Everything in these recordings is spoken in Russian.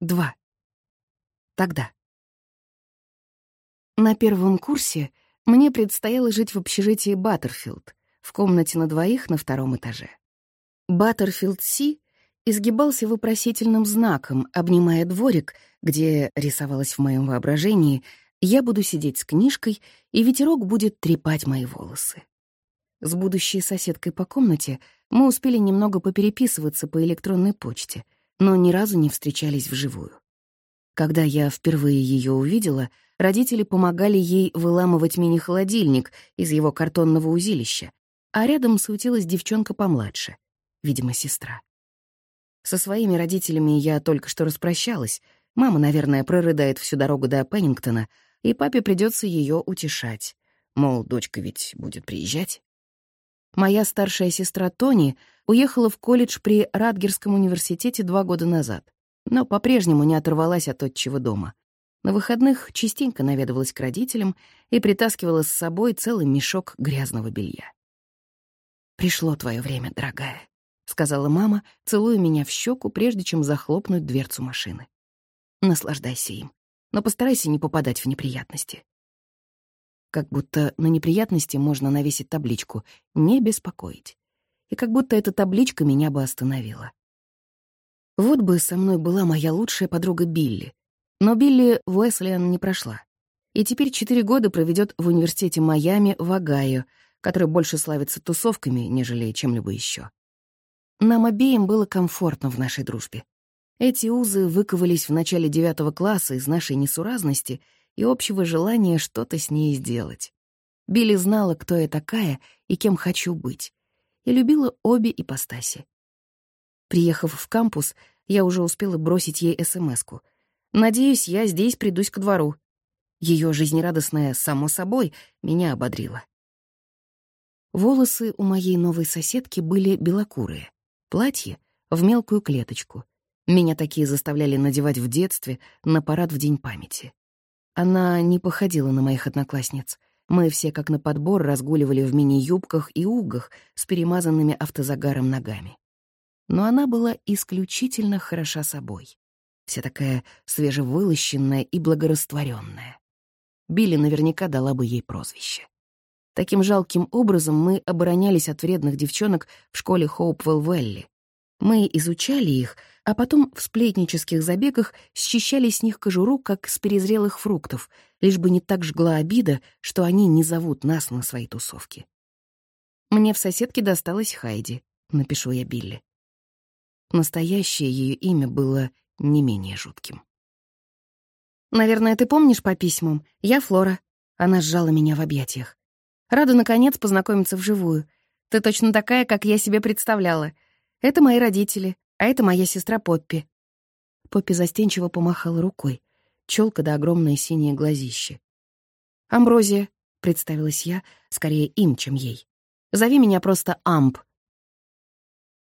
Два. Тогда. На первом курсе мне предстояло жить в общежитии Баттерфилд, в комнате на двоих на втором этаже. Баттерфилд Си изгибался вопросительным знаком, обнимая дворик, где, рисовалось в моем воображении, я буду сидеть с книжкой, и ветерок будет трепать мои волосы. С будущей соседкой по комнате мы успели немного попереписываться по электронной почте, но ни разу не встречались вживую. Когда я впервые ее увидела, родители помогали ей выламывать мини-холодильник из его картонного узилища, а рядом суетилась девчонка помладше, видимо, сестра. Со своими родителями я только что распрощалась. Мама, наверное, прорыдает всю дорогу до Пеннингтона, и папе придется ее утешать. Мол, дочка ведь будет приезжать. Моя старшая сестра Тони уехала в колледж при Радгерском университете два года назад но по-прежнему не оторвалась от отчего дома. На выходных частенько наведывалась к родителям и притаскивала с собой целый мешок грязного белья. «Пришло твое время, дорогая», — сказала мама, целуя меня в щеку, прежде чем захлопнуть дверцу машины. «Наслаждайся им, но постарайся не попадать в неприятности». Как будто на неприятности можно навесить табличку «Не беспокоить». И как будто эта табличка меня бы остановила. Вот бы со мной была моя лучшая подруга Билли. Но Билли в Уэслиан не прошла. И теперь четыре года проведет в университете Майами в Огайо, который больше славится тусовками, нежели чем-либо еще. Нам обеим было комфортно в нашей дружбе. Эти узы выковались в начале девятого класса из нашей несуразности и общего желания что-то с ней сделать. Билли знала, кто я такая и кем хочу быть, и любила обе ипостаси. Приехав в кампус, я уже успела бросить ей СМС-ку. «Надеюсь, я здесь придусь к двору». Ее жизнерадостное «само собой» меня ободрило. Волосы у моей новой соседки были белокурые, платье — в мелкую клеточку. Меня такие заставляли надевать в детстве на парад в День памяти. Она не походила на моих одноклассниц. Мы все как на подбор разгуливали в мини-юбках и угах с перемазанными автозагаром ногами но она была исключительно хороша собой. Вся такая свежевылощенная и благорастворенная. Билли наверняка дала бы ей прозвище. Таким жалким образом мы оборонялись от вредных девчонок в школе Хоупвелл-Велли. Мы изучали их, а потом в сплетнических забегах счищали с них кожуру, как с перезрелых фруктов, лишь бы не так жгла обида, что они не зовут нас на свои тусовки. «Мне в соседке досталась Хайди», — напишу я Билли. Настоящее ее имя было не менее жутким. «Наверное, ты помнишь по письмам? Я Флора». Она сжала меня в объятиях. «Рада, наконец, познакомиться вживую. Ты точно такая, как я себе представляла. Это мои родители, а это моя сестра Поппи». Поппи застенчиво помахала рукой. Челка да огромное синее глазище. «Амброзия», — представилась я, скорее им, чем ей. «Зови меня просто Амб,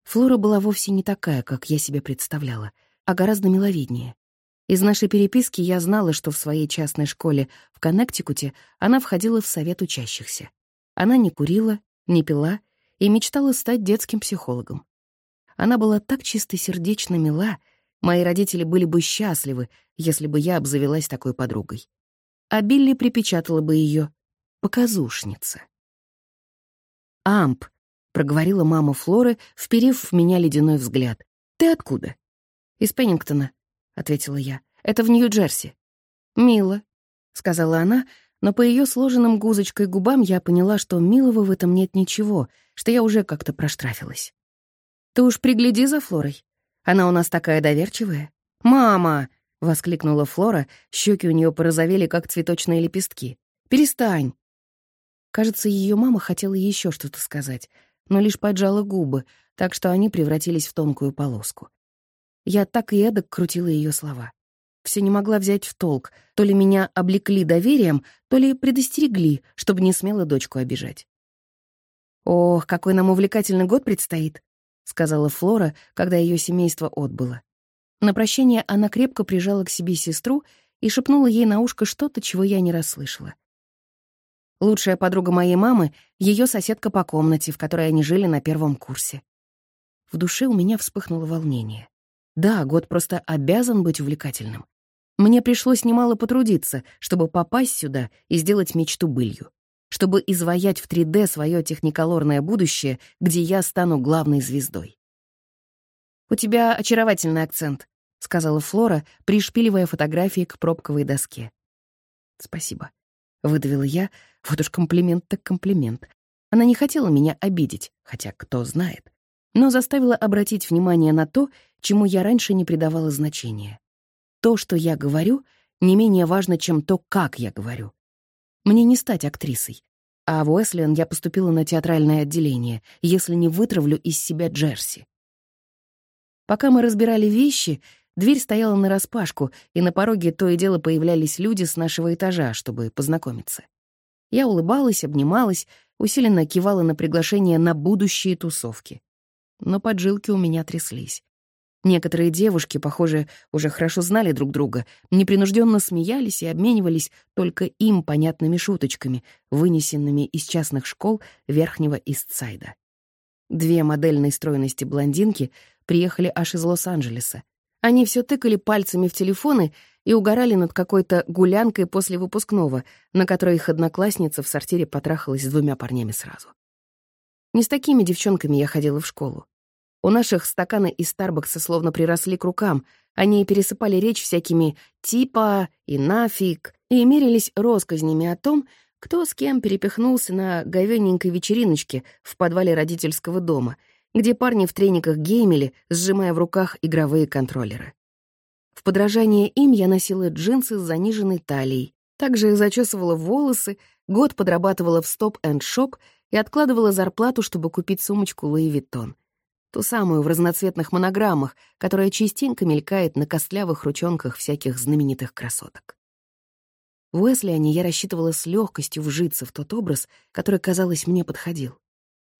Флора была вовсе не такая, как я себе представляла, а гораздо миловиднее. Из нашей переписки я знала, что в своей частной школе в Коннектикуте она входила в совет учащихся. Она не курила, не пила и мечтала стать детским психологом. Она была так чистосердечно мила, мои родители были бы счастливы, если бы я обзавелась такой подругой. А Билли припечатала бы ее «показушница». «Амп», — проговорила мама Флоры, вперив в меня ледяной взгляд. «Ты откуда?» «Из Пеннингтона», — ответила я. «Это в Нью-Джерси». «Мило», — сказала она, но по ее сложенным гузочкой губам я поняла, что милого в этом нет ничего, что я уже как-то проштрафилась. «Ты уж пригляди за Флорой. Она у нас такая доверчивая». «Мама!» — воскликнула Флора, щеки у нее порозовели, как цветочные лепестки. «Перестань!» Кажется, ее мама хотела еще что-то сказать, но лишь поджала губы, так что они превратились в тонкую полоску. Я так и эдак крутила ее слова. Все не могла взять в толк, то ли меня облекли доверием, то ли предостерегли, чтобы не смело дочку обижать. «Ох, какой нам увлекательный год предстоит», — сказала Флора, когда ее семейство отбыло. На прощание она крепко прижала к себе сестру и шепнула ей на ушко что-то, чего я не расслышала. Лучшая подруга моей мамы — ее соседка по комнате, в которой они жили на первом курсе. В душе у меня вспыхнуло волнение. Да, год просто обязан быть увлекательным. Мне пришлось немало потрудиться, чтобы попасть сюда и сделать мечту былью. Чтобы изваять в 3D свое техниколорное будущее, где я стану главной звездой. «У тебя очаровательный акцент», — сказала Флора, пришпиливая фотографии к пробковой доске. «Спасибо», — выдавила я. Вот уж комплимент так комплимент. Она не хотела меня обидеть, хотя кто знает, но заставила обратить внимание на то, чему я раньше не придавала значения. То, что я говорю, не менее важно, чем то, как я говорю. Мне не стать актрисой. А в Уэслиан я поступила на театральное отделение, если не вытравлю из себя Джерси. Пока мы разбирали вещи, дверь стояла нараспашку, и на пороге то и дело появлялись люди с нашего этажа, чтобы познакомиться. Я улыбалась, обнималась, усиленно кивала на приглашение на будущие тусовки. Но поджилки у меня тряслись. Некоторые девушки, похоже, уже хорошо знали друг друга, непринужденно смеялись и обменивались только им понятными шуточками, вынесенными из частных школ Верхнего Истсайда. Две модельной стройности блондинки приехали аж из Лос-Анджелеса. Они все тыкали пальцами в телефоны и угорали над какой-то гулянкой после выпускного, на которой их одноклассница в сортире потрахалась с двумя парнями сразу. Не с такими девчонками я ходила в школу. У наших стаканы из Старбакса словно приросли к рукам, они пересыпали речь всякими «типа» и «нафиг» и мерились росказнями о том, кто с кем перепихнулся на говёненькой вечериночке в подвале родительского дома, где парни в трениках геймили, сжимая в руках игровые контроллеры. В подражание им я носила джинсы с заниженной талией, также зачесывала волосы, год подрабатывала в Stop and Shop и откладывала зарплату, чтобы купить сумочку Луи Виттон. Ту самую в разноцветных монограммах, которая частенько мелькает на костлявых ручонках всяких знаменитых красоток. В Уэслиане я рассчитывала с легкостью вжиться в тот образ, который, казалось, мне подходил.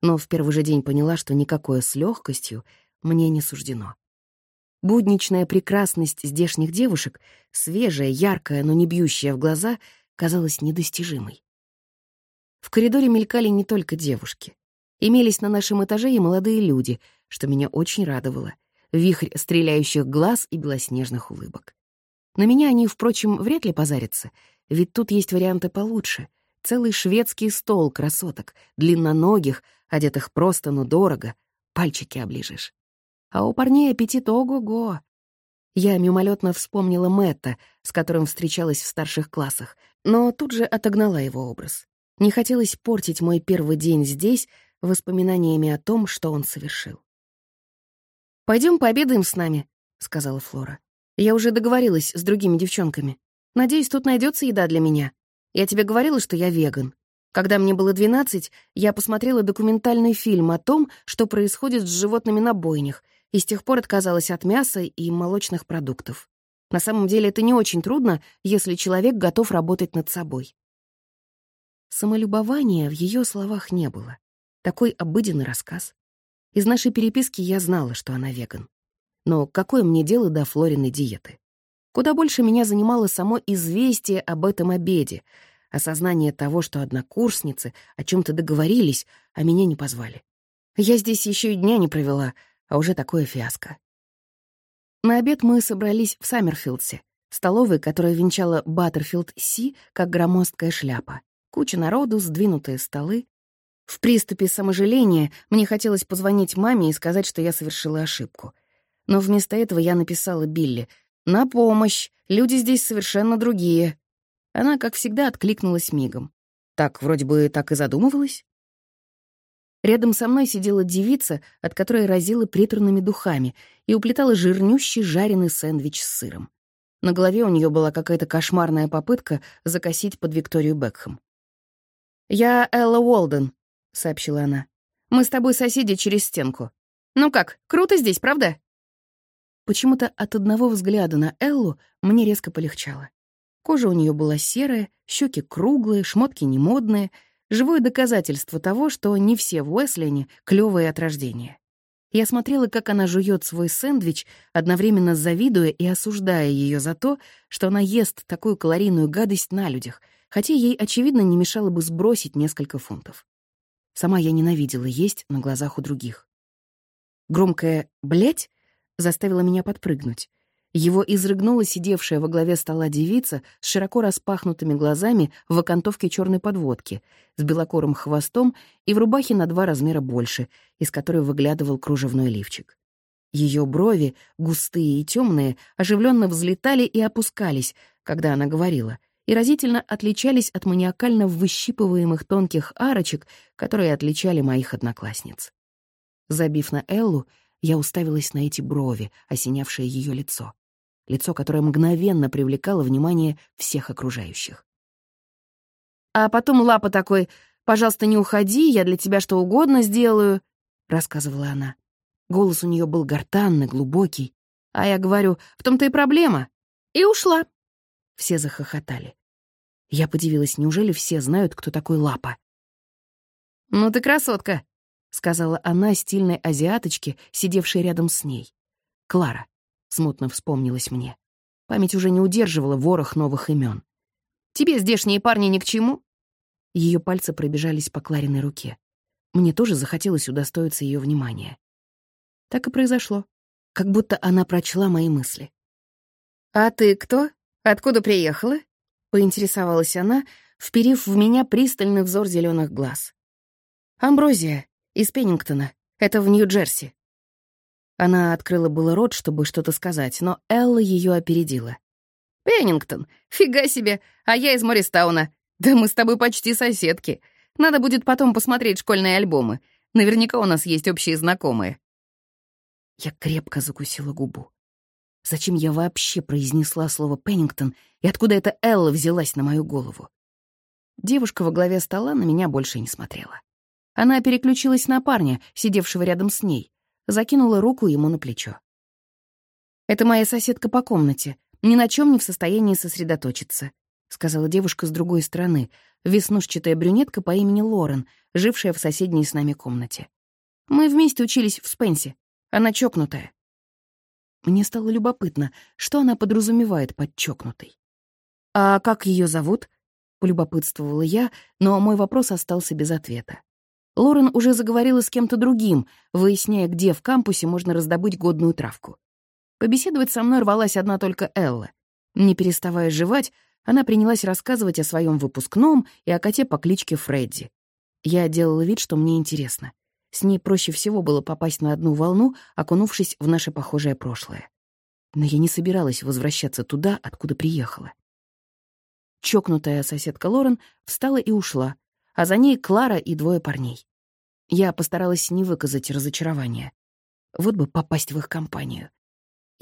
Но в первый же день поняла, что никакое с легкостью мне не суждено. Будничная прекрасность здешних девушек, свежая, яркая, но не бьющая в глаза, казалась недостижимой. В коридоре мелькали не только девушки. Имелись на нашем этаже и молодые люди, что меня очень радовало. Вихрь стреляющих глаз и белоснежных улыбок. На меня они, впрочем, вряд ли позарятся, ведь тут есть варианты получше. Целый шведский стол красоток, длинноногих, одетых просто, но дорого. Пальчики оближешь. А у парней аппетит ого-го. Я мимолетно вспомнила Мэтта, с которым встречалась в старших классах, но тут же отогнала его образ. Не хотелось портить мой первый день здесь воспоминаниями о том, что он совершил. Пойдем пообедаем с нами», — сказала Флора. «Я уже договорилась с другими девчонками. Надеюсь, тут найдется еда для меня. Я тебе говорила, что я веган. Когда мне было 12, я посмотрела документальный фильм о том, что происходит с животными на бойнях, и с тех пор отказалась от мяса и молочных продуктов. На самом деле это не очень трудно, если человек готов работать над собой. Самолюбования в ее словах не было. Такой обыденный рассказ. Из нашей переписки я знала, что она веган. Но какое мне дело до Флориной диеты? Куда больше меня занимало само известие об этом обеде, осознание того, что однокурсницы о чем то договорились, а меня не позвали. Я здесь еще и дня не провела, а уже такое фиаско. На обед мы собрались в Саммерфилдсе, столовой, которая венчала Баттерфилд Си как громоздкая шляпа. Куча народу, сдвинутые столы. В приступе саможаления мне хотелось позвонить маме и сказать, что я совершила ошибку. Но вместо этого я написала Билли «На помощь! Люди здесь совершенно другие!» Она, как всегда, откликнулась мигом. Так, вроде бы, так и задумывалась. Рядом со мной сидела девица, от которой разила приторными духами, и уплетала жирнющий жареный сэндвич с сыром. На голове у нее была какая-то кошмарная попытка закосить под Викторию Бекхэм. «Я Элла Уолден», — сообщила она. «Мы с тобой соседи через стенку. Ну как, круто здесь, правда?» Почему-то от одного взгляда на Эллу мне резко полегчало. Кожа у нее была серая, щеки круглые, шмотки немодные — Живое доказательство того, что не все в Уэслене клёвые от рождения. Я смотрела, как она жует свой сэндвич, одновременно завидуя и осуждая ее за то, что она ест такую калорийную гадость на людях, хотя ей, очевидно, не мешало бы сбросить несколько фунтов. Сама я ненавидела есть на глазах у других. Громкое «блять» заставило меня подпрыгнуть. Его изрыгнула сидевшая во главе стола девица с широко распахнутыми глазами в окантовке черной подводки, с белокорым хвостом и в рубахе на два размера больше, из которой выглядывал кружевной лифчик. Ее брови, густые и темные, оживленно взлетали и опускались, когда она говорила, и разительно отличались от маниакально выщипываемых тонких арочек, которые отличали моих одноклассниц. Забив на Эллу, я уставилась на эти брови, осенявшие ее лицо. Лицо, которое мгновенно привлекало внимание всех окружающих. «А потом Лапа такой, пожалуйста, не уходи, я для тебя что угодно сделаю», — рассказывала она. Голос у нее был гортанный, глубокий. А я говорю, в том-то и проблема. И ушла. Все захохотали. Я подивилась, неужели все знают, кто такой Лапа? «Ну ты красотка», — сказала она стильной азиаточке, сидевшей рядом с ней. «Клара», — смутно вспомнилась мне. Память уже не удерживала ворох новых имен. «Тебе здешние парни ни к чему?» Ее пальцы пробежались по Клариной руке. Мне тоже захотелось удостоиться ее внимания. Так и произошло. Как будто она прочла мои мысли. «А ты кто? Откуда приехала?» — поинтересовалась она, вперив в меня пристальный взор зеленых глаз. «Амброзия, из Пеннингтона. Это в Нью-Джерси». Она открыла было рот, чтобы что-то сказать, но Элла ее опередила. «Пеннингтон? Фига себе! А я из Морристауна. Да мы с тобой почти соседки. Надо будет потом посмотреть школьные альбомы. Наверняка у нас есть общие знакомые. Я крепко закусила губу. Зачем я вообще произнесла слово «Пеннингтон» и откуда эта Элла взялась на мою голову? Девушка во главе стола на меня больше не смотрела. Она переключилась на парня, сидевшего рядом с ней, закинула руку ему на плечо. «Это моя соседка по комнате, ни на чем не в состоянии сосредоточиться», сказала девушка с другой стороны, веснушчатая брюнетка по имени Лорен, жившая в соседней с нами комнате. «Мы вместе учились в Спенсе. Она чокнутая. Мне стало любопытно, что она подразумевает под чокнутой. «А как ее зовут?» — полюбопытствовала я, но мой вопрос остался без ответа. Лорен уже заговорила с кем-то другим, выясняя, где в кампусе можно раздобыть годную травку. Побеседовать со мной рвалась одна только Элла. Не переставая жевать, она принялась рассказывать о своем выпускном и о коте по кличке Фредди. Я делала вид, что мне интересно. С ней проще всего было попасть на одну волну, окунувшись в наше похожее прошлое. Но я не собиралась возвращаться туда, откуда приехала. Чокнутая соседка Лорен встала и ушла, а за ней Клара и двое парней. Я постаралась не выказать разочарования. Вот бы попасть в их компанию.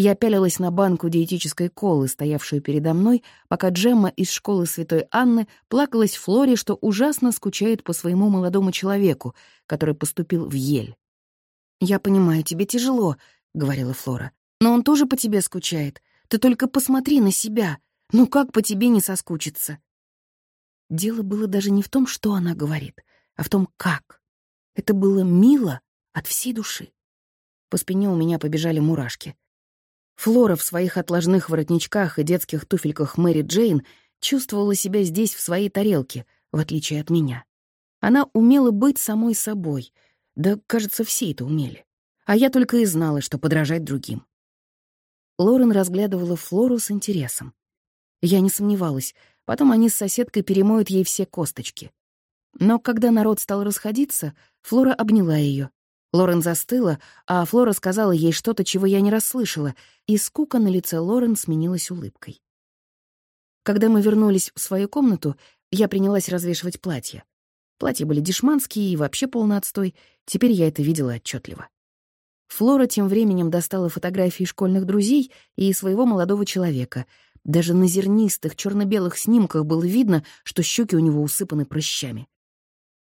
Я пялилась на банку диетической колы, стоявшую передо мной, пока Джемма из школы Святой Анны плакалась Флоре, что ужасно скучает по своему молодому человеку, который поступил в Ель. «Я понимаю, тебе тяжело», — говорила Флора, «но он тоже по тебе скучает. Ты только посмотри на себя. Ну как по тебе не соскучиться?» Дело было даже не в том, что она говорит, а в том, как. Это было мило от всей души. По спине у меня побежали мурашки. Флора в своих отложных воротничках и детских туфельках Мэри Джейн чувствовала себя здесь в своей тарелке, в отличие от меня. Она умела быть самой собой. Да, кажется, все это умели. А я только и знала, что подражать другим. Лорен разглядывала Флору с интересом. Я не сомневалась, потом они с соседкой перемоют ей все косточки. Но когда народ стал расходиться, Флора обняла ее, Лорен застыла, а Флора сказала ей что-то, чего я не расслышала, и скука на лице Лорен сменилась улыбкой. Когда мы вернулись в свою комнату, я принялась развешивать платья. Платья были дешманские и вообще полный отстой, теперь я это видела отчетливо. Флора тем временем достала фотографии школьных друзей и своего молодого человека. Даже на зернистых черно-белых снимках было видно, что щеки у него усыпаны прыщами.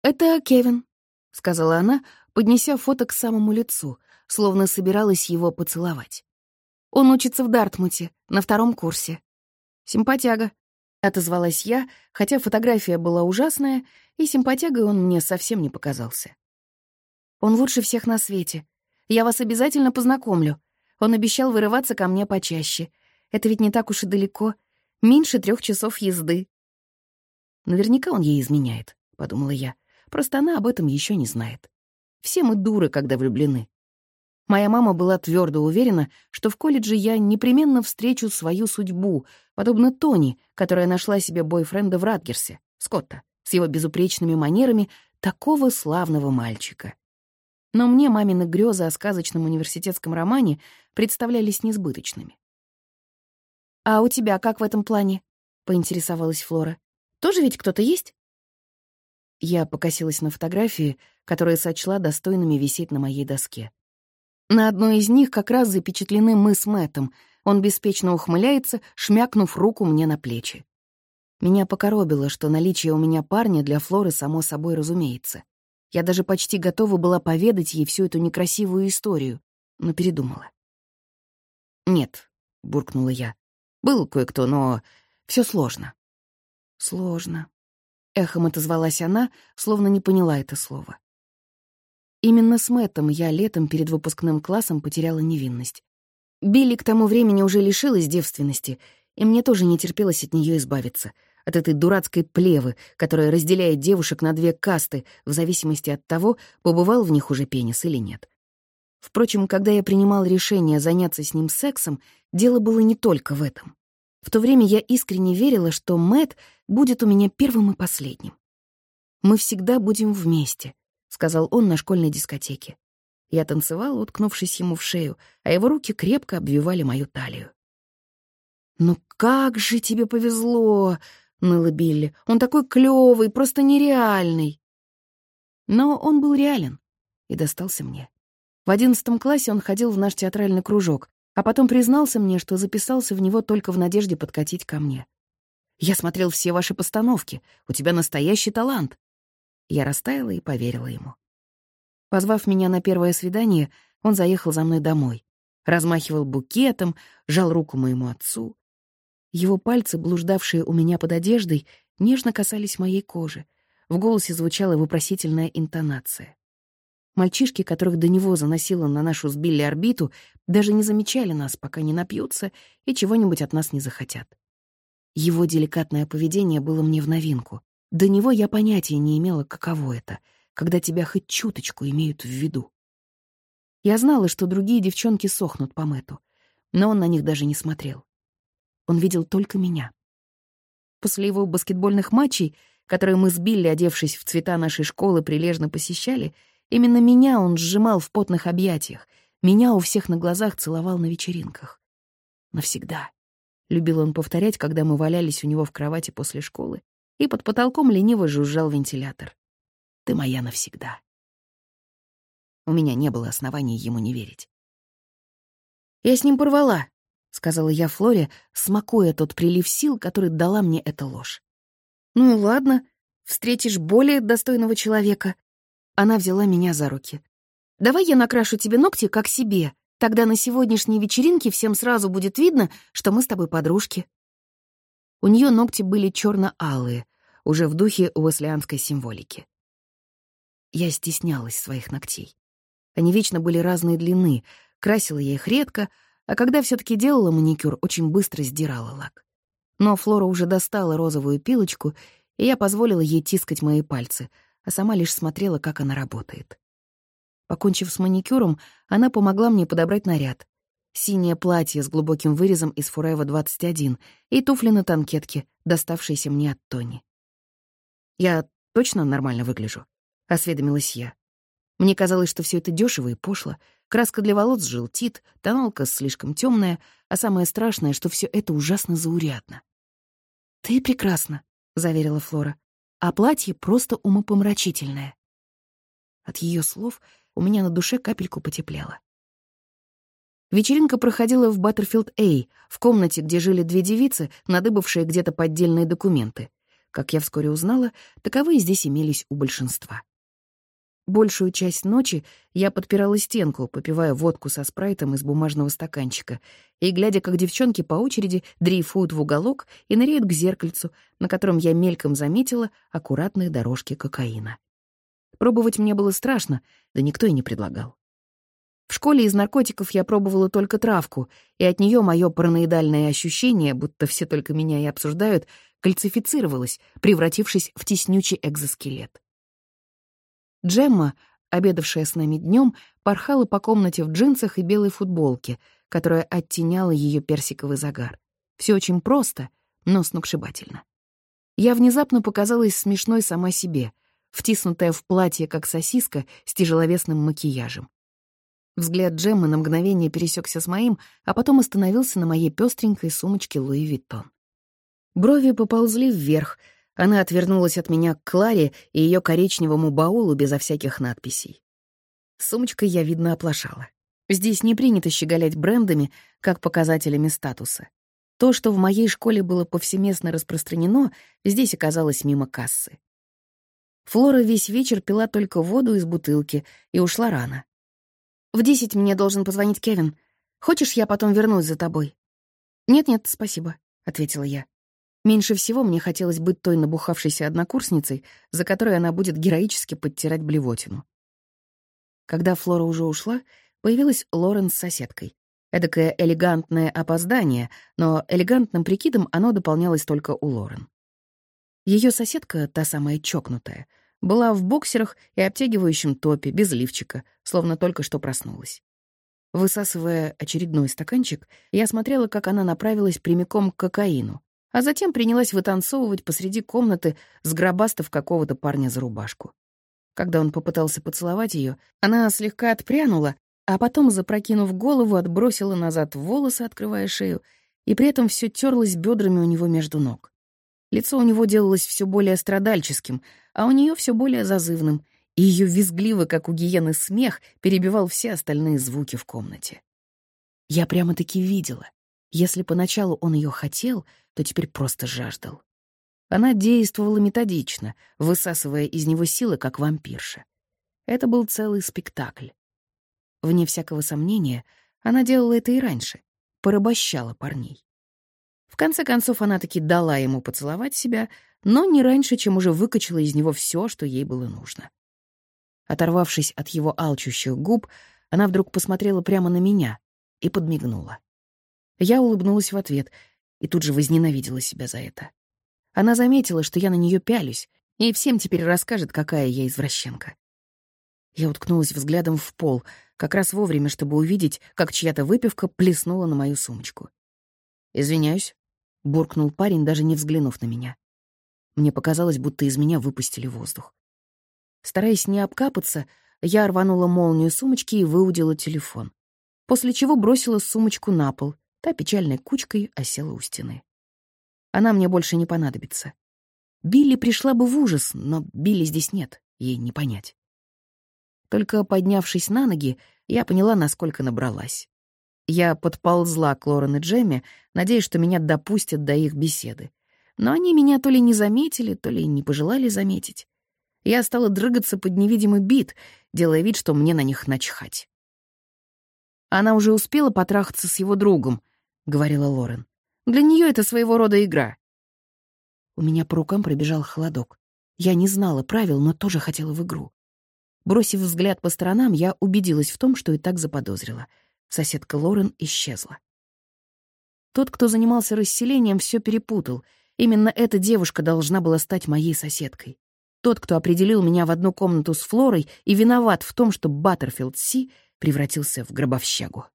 «Это Кевин», — сказала она, поднеся фото к самому лицу, словно собиралась его поцеловать. «Он учится в Дартмуте, на втором курсе». «Симпатяга», — отозвалась я, хотя фотография была ужасная, и симпатягой он мне совсем не показался. «Он лучше всех на свете. Я вас обязательно познакомлю. Он обещал вырываться ко мне почаще. Это ведь не так уж и далеко. Меньше трех часов езды». «Наверняка он ей изменяет», — подумала я. «Просто она об этом еще не знает». Все мы дуры, когда влюблены. Моя мама была твердо уверена, что в колледже я непременно встречу свою судьбу, подобно Тони, которая нашла себе бойфренда в Радгерсе, Скотта, с его безупречными манерами такого славного мальчика. Но мне мамины грезы о сказочном университетском романе представлялись несбыточными. «А у тебя как в этом плане?» — поинтересовалась Флора. «Тоже ведь кто-то есть?» Я покосилась на фотографии, которые сочла достойными висеть на моей доске. На одной из них как раз запечатлены мы с Мэттом. Он беспечно ухмыляется, шмякнув руку мне на плечи. Меня покоробило, что наличие у меня парня для Флоры само собой разумеется. Я даже почти готова была поведать ей всю эту некрасивую историю, но передумала. «Нет», — буркнула я. «Был кое-кто, но все сложно». «Сложно», — эхом отозвалась она, словно не поняла это слово. Именно с Мэттом я летом перед выпускным классом потеряла невинность. Билли к тому времени уже лишилась девственности, и мне тоже не терпелось от нее избавиться, от этой дурацкой плевы, которая разделяет девушек на две касты в зависимости от того, побывал в них уже пенис или нет. Впрочем, когда я принимал решение заняться с ним сексом, дело было не только в этом. В то время я искренне верила, что Мэт будет у меня первым и последним. Мы всегда будем вместе — сказал он на школьной дискотеке. Я танцевала, уткнувшись ему в шею, а его руки крепко обвивали мою талию. «Ну как же тебе повезло!» — ныла Билли. «Он такой клёвый, просто нереальный!» Но он был реален и достался мне. В одиннадцатом классе он ходил в наш театральный кружок, а потом признался мне, что записался в него только в надежде подкатить ко мне. «Я смотрел все ваши постановки. У тебя настоящий талант. Я растаяла и поверила ему. Позвав меня на первое свидание, он заехал за мной домой. Размахивал букетом, жал руку моему отцу. Его пальцы, блуждавшие у меня под одеждой, нежно касались моей кожи. В голосе звучала вопросительная интонация. Мальчишки, которых до него заносило на нашу с Билли орбиту, даже не замечали нас, пока не напьются и чего-нибудь от нас не захотят. Его деликатное поведение было мне в новинку. До него я понятия не имела, каково это, когда тебя хоть чуточку имеют в виду. Я знала, что другие девчонки сохнут по Мэту, но он на них даже не смотрел. Он видел только меня. После его баскетбольных матчей, которые мы сбили, одевшись в цвета нашей школы, прилежно посещали, именно меня он сжимал в потных объятиях, меня у всех на глазах целовал на вечеринках. Навсегда. Любил он повторять, когда мы валялись у него в кровати после школы, и под потолком лениво жужжал вентилятор. «Ты моя навсегда». У меня не было оснований ему не верить. «Я с ним порвала», — сказала я Флоре, смакуя тот прилив сил, который дала мне эта ложь. «Ну ладно, встретишь более достойного человека». Она взяла меня за руки. «Давай я накрашу тебе ногти, как себе. Тогда на сегодняшней вечеринке всем сразу будет видно, что мы с тобой подружки». У нее ногти были черно-алые, уже в духе уэслианской символики. Я стеснялась своих ногтей. Они вечно были разной длины, красила я их редко, а когда все таки делала маникюр, очень быстро сдирала лак. Но Флора уже достала розовую пилочку, и я позволила ей тискать мои пальцы, а сама лишь смотрела, как она работает. Покончив с маникюром, она помогла мне подобрать наряд, синее платье с глубоким вырезом из Фурева 21 и туфли на танкетке, доставшиеся мне от Тони. «Я точно нормально выгляжу?» — осведомилась я. Мне казалось, что все это дешево и пошло. Краска для волос желтит, тоналка слишком темная, а самое страшное, что все это ужасно заурядно. «Ты прекрасна», — заверила Флора, «а платье просто умопомрачительное». От ее слов у меня на душе капельку потеплело. Вечеринка проходила в Баттерфилд-Эй, в комнате, где жили две девицы, надыбавшие где-то поддельные документы. Как я вскоре узнала, таковые здесь имелись у большинства. Большую часть ночи я подпирала стенку, попивая водку со спрайтом из бумажного стаканчика и глядя, как девчонки по очереди дрейфуют в уголок и ныряют к зеркальцу, на котором я мельком заметила аккуратные дорожки кокаина. Пробовать мне было страшно, да никто и не предлагал. В школе из наркотиков я пробовала только травку, и от нее мое параноидальное ощущение, будто все только меня и обсуждают, кальцифицировалось, превратившись в теснючий экзоскелет. Джемма, обедавшая с нами днем, порхала по комнате в джинсах и белой футболке, которая оттеняла ее персиковый загар. Все очень просто, но сногсшибательно. Я внезапно показалась смешной сама себе, втиснутая в платье, как сосиска, с тяжеловесным макияжем. Взгляд Джеммы на мгновение пересекся с моим, а потом остановился на моей пестренькой сумочке Луи Виттон. Брови поползли вверх, она отвернулась от меня к Кларе и ее коричневому баулу безо всяких надписей. Сумочкой я, видно, оплошала. Здесь не принято щеголять брендами, как показателями статуса. То, что в моей школе было повсеместно распространено, здесь оказалось мимо кассы. Флора весь вечер пила только воду из бутылки и ушла рано. «В десять мне должен позвонить Кевин. Хочешь, я потом вернусь за тобой?» «Нет-нет, спасибо», — ответила я. Меньше всего мне хотелось быть той набухавшейся однокурсницей, за которой она будет героически подтирать блевотину. Когда Флора уже ушла, появилась Лорен с соседкой. Эдакое элегантное опоздание, но элегантным прикидом оно дополнялось только у Лорен. Ее соседка, та самая чокнутая, была в боксерах и обтягивающем топе, без лифчика, словно только что проснулась. Высасывая очередной стаканчик, я смотрела, как она направилась прямиком к кокаину, а затем принялась вытанцовывать посреди комнаты, сгробастав какого-то парня за рубашку. Когда он попытался поцеловать ее, она слегка отпрянула, а потом, запрокинув голову, отбросила назад волосы, открывая шею, и при этом все терлась бедрами у него между ног. Лицо у него делалось все более страдальческим, а у нее все более зазывным, и ее визгливый, как у гиены, смех перебивал все остальные звуки в комнате. Я прямо-таки видела. Если поначалу он ее хотел, то теперь просто жаждал. Она действовала методично, высасывая из него силы, как вампирша. Это был целый спектакль. Вне всякого сомнения, она делала это и раньше, порабощала парней. В конце концов, она таки дала ему поцеловать себя, но не раньше, чем уже выкачала из него все, что ей было нужно. Оторвавшись от его алчущих губ, она вдруг посмотрела прямо на меня и подмигнула. Я улыбнулась в ответ — и тут же возненавидела себя за это. Она заметила, что я на нее пялюсь, и всем теперь расскажет, какая я извращенка. Я уткнулась взглядом в пол, как раз вовремя, чтобы увидеть, как чья-то выпивка плеснула на мою сумочку. «Извиняюсь», — буркнул парень, даже не взглянув на меня. Мне показалось, будто из меня выпустили воздух. Стараясь не обкапаться, я рванула молнию сумочки и выудила телефон, после чего бросила сумочку на пол Та печальной кучкой осела у стены. Она мне больше не понадобится. Билли пришла бы в ужас, но Билли здесь нет, ей не понять. Только поднявшись на ноги, я поняла, насколько набралась. Я подползла к Лорен и Джемме, надеясь, что меня допустят до их беседы. Но они меня то ли не заметили, то ли не пожелали заметить. Я стала дрыгаться под невидимый бит, делая вид, что мне на них начхать. Она уже успела потрахаться с его другом, — говорила Лорен. «Для нее это своего рода игра». У меня по рукам пробежал холодок. Я не знала правил, но тоже хотела в игру. Бросив взгляд по сторонам, я убедилась в том, что и так заподозрила. Соседка Лорен исчезла. Тот, кто занимался расселением, все перепутал. Именно эта девушка должна была стать моей соседкой. Тот, кто определил меня в одну комнату с Флорой и виноват в том, что Баттерфилд Си превратился в гробовщагу.